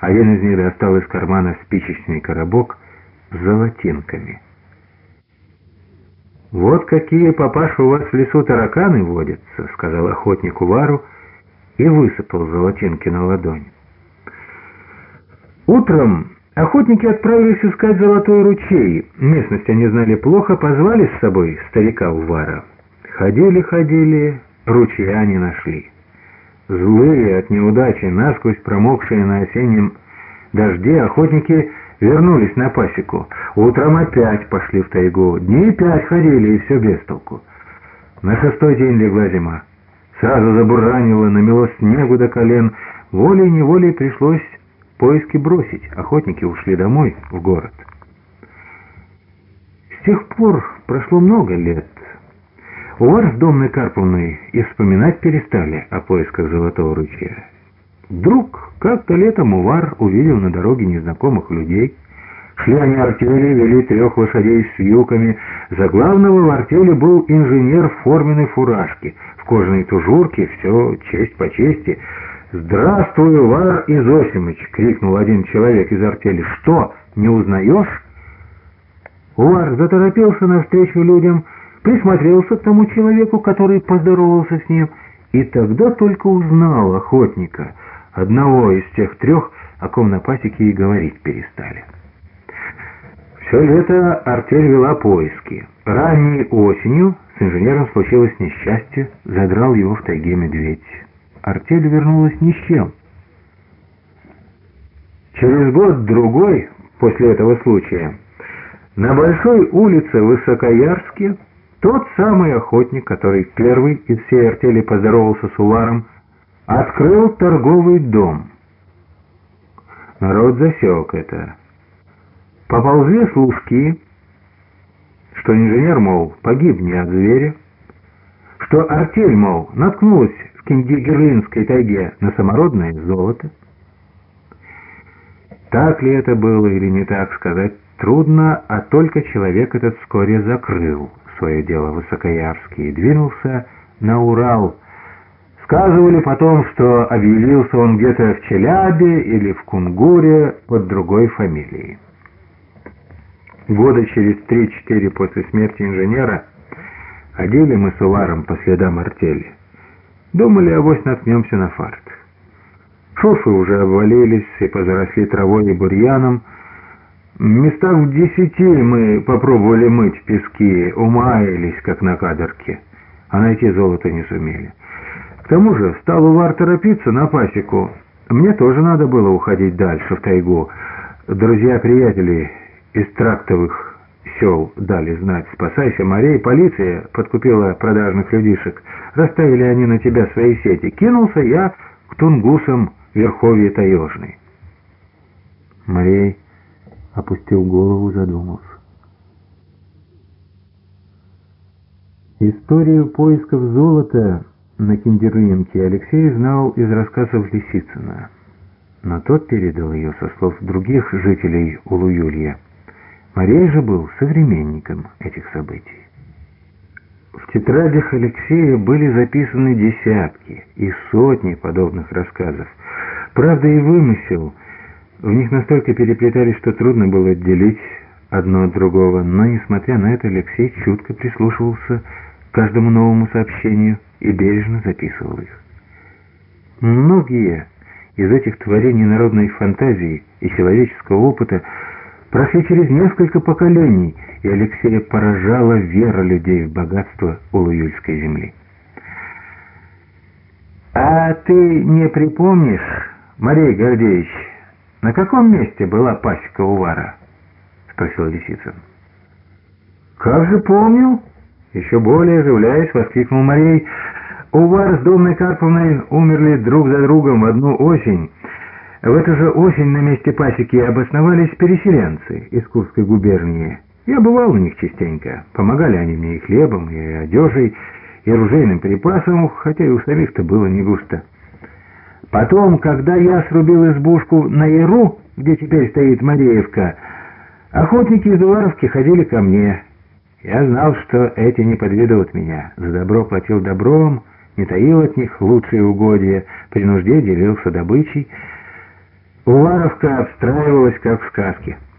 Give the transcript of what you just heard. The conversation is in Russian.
Один из них достал из кармана спичечный коробок с золотинками. «Вот какие, папаша, у вас в лесу тараканы водятся», — сказал охотник Увару и высыпал золотинки на ладонь. Утром охотники отправились искать золотой ручей. Местность они знали плохо, позвали с собой старика Увара. Ходили-ходили, ручья не нашли. Злые от неудачи, насквозь промокшие на осеннем дожде, охотники вернулись на пасеку. Утром опять пошли в тайгу. Дней пять ходили, и все без толку. На шестой день легла зима. Сразу забуранило, намело снегу до колен. Волей-неволей пришлось поиски бросить. Охотники ушли домой, в город. С тех пор прошло много лет. Увар с Домной Карповной и вспоминать перестали о поисках Золотого ручья. Вдруг как-то летом Увар увидел на дороге незнакомых людей. Шли они артели, вели трех лошадей с вьюками. За главного в артели был инженер в форменной фуражке, в кожаной тужурке, все честь по чести. «Здравствуй, Увар Изосимыч!» — крикнул один человек из артели. «Что, не узнаешь?» Увар заторопился навстречу людям, — присмотрелся к тому человеку, который поздоровался с ним, и тогда только узнал охотника, одного из тех трех, о ком на пасеке и говорить перестали. Все лето артель вела поиски. Ранней осенью с инженером случилось несчастье, задрал его в тайге медведь. Артель вернулась ни с чем. Через год-другой после этого случая на Большой улице Высокоярске тот самый охотник, который первый из всей артели поздоровался с Уваром, открыл торговый дом. Народ засек это. Поползли служки, что инженер, мол, погиб не от зверя, что артель, мол, наткнулась в Киндигерлинской тайге на самородное золото. Так ли это было или не так сказать трудно, а только человек этот вскоре закрыл свое дело Высокоярский и двинулся на Урал. Сказывали потом, что объявился он где-то в Челябе или в Кунгуре под другой фамилией. Года через три-четыре после смерти инженера ходили мы с Уваром по следам артели. Думали, авось наткнемся на фарт. Шурфы уже обвалились и позаросли травой и бурьяном, Местах в десяти мы попробовали мыть пески, умаялись, как на кадрке, а найти золото не сумели. К тому же стал Увар торопиться на пасеку. Мне тоже надо было уходить дальше, в тайгу. Друзья-приятели из трактовых сел дали знать. «Спасайся, морей!» Полиция подкупила продажных людишек. Расставили они на тебя свои сети. Кинулся я к тунгусам верховья таежной. Морей опустил голову, задумался. Историю поисков золота на Киндерлинке Алексей знал из рассказов Лисицына, но тот передал ее со слов других жителей Улуюлья. Марей же был современником этих событий. В тетрадях Алексея были записаны десятки и сотни подобных рассказов. Правда и вымысел – в них настолько переплетались, что трудно было отделить одно от другого, но, несмотря на это, Алексей чутко прислушивался к каждому новому сообщению и бережно записывал их. Многие из этих творений народной фантазии и человеческого опыта прошли через несколько поколений, и Алексея поражала вера людей в богатство Улуюльской земли. «А ты не припомнишь, Марей Гордеевич, «На каком месте была пасека Увара?» — спросил Лисицын. «Как же помнил?» — еще более оживляясь, воскликнул Марей. «Увар с Домной Карповной умерли друг за другом в одну осень. В эту же осень на месте пасеки обосновались переселенцы из Курской губернии. Я бывал у них частенько. Помогали они мне и хлебом, и одежей, и ружейным припасом, хотя и у самих-то было не густо». Потом, когда я срубил избушку на Яру, где теперь стоит Мареевка, охотники из Уваровки ходили ко мне. Я знал, что эти не подведут меня. За добро платил добром, не таил от них лучшие угодья, при нужде делился добычей. Уваровка обстраивалась, как в сказке.